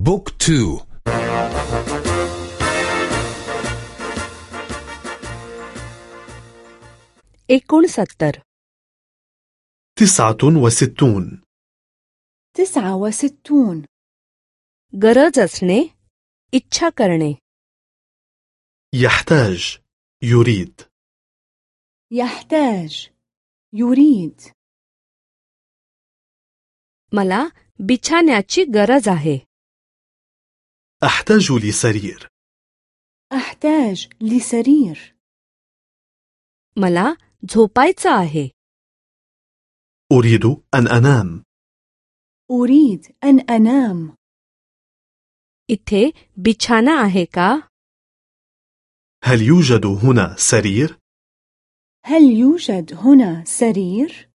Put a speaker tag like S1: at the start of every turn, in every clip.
S1: بوك تو
S2: एकोणसत्तर
S3: تسعة وستون
S4: تسعة وستون
S2: गरज असणे इच्छा करणे
S3: يحتاج يريد
S4: يحتاج يريد
S2: मला बिछाण्याची गरज आहे
S3: أحتاج لسرير
S4: أحتاج لسرير
S2: मला झोपायचं आहे
S3: أريد أن أنام
S4: أريد أن أنام
S2: इथे बिछाना आहे का
S3: هل يوجد هنا سرير؟
S4: هل يوجد هنا سرير؟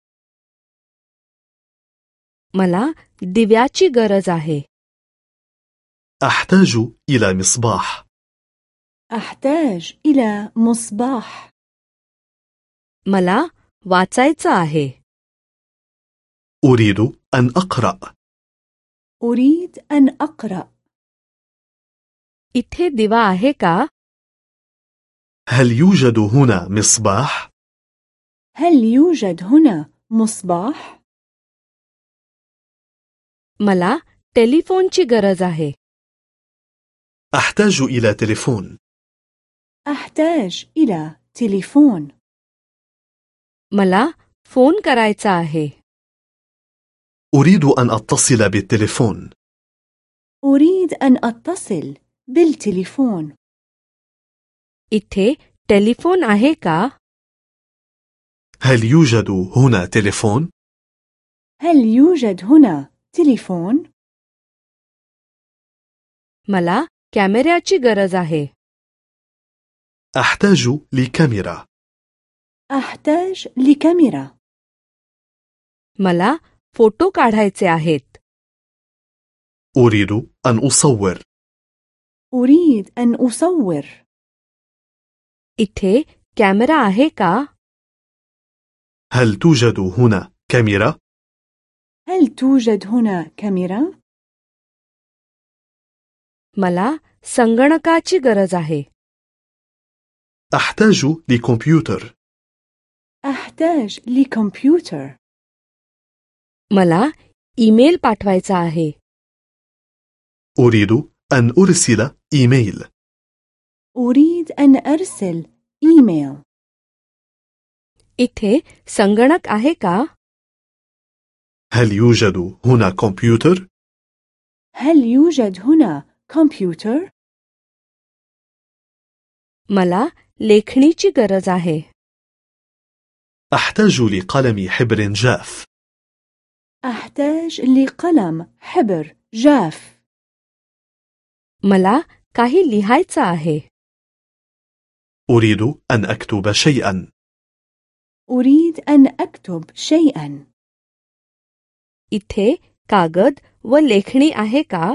S2: मला दिव्याची गरज आहे
S3: أحتاج إلى مصباح
S4: أحتاج إلى مصباح
S2: मला वाचायचं आहे
S3: أريد أن أقرأ
S4: أريد أن أقرأ
S2: इथे दिवा आहे का
S3: هل يوجد هنا مصباح؟
S4: هل يوجد هنا مصباح؟
S2: मला टेलिफोनची गरज आहे
S3: أحتاج إلى تليفون
S4: أحتاج إلى تليفون
S2: मला फोन करायचा आहे
S3: أريد أن أتصل بالتليفون
S4: أريد أن أتصل بالتليفون
S2: इथे टेलिफोन आहे का
S3: هل يوجد هنا تليفون؟
S4: هل يوجد هنا تليفون؟
S2: मला कॅमेऱ्याची गरज आहे
S3: أحتاج لكاميرا
S4: أحتاج لكاميرا
S2: मला फोटो काढायचे आहेत
S3: أريد أن أصور
S4: أريد أن أصور
S2: इथे कॅमेरा आहे का
S3: هل توجد هنا كاميرا؟
S4: هل توجد هنا كاميرا؟
S2: मला संगणकाची गरज आहे
S3: أحتاج لكمبيوتر
S4: أحتاج لكمبيوتر
S2: मला ईमेल पाठवायचा आहे
S3: أريد أن أرسل إيميل
S4: أريد أن أرسل إيميل
S2: इथे संगणक आहे का
S3: هل يوجد هنا كمبيوتر؟
S4: هل يوجد هنا كمبيوتر؟
S2: मला लेखणीची गरज आहे
S3: أحتاج لقلم حبر جاف
S4: أحتاج لقلم حبر جاف
S2: मला काही लिहायचं आहे
S3: أريد أن أكتب شيئا
S4: أريد أن أكتب شيئا
S2: इथे कागद व लेखणी आहे का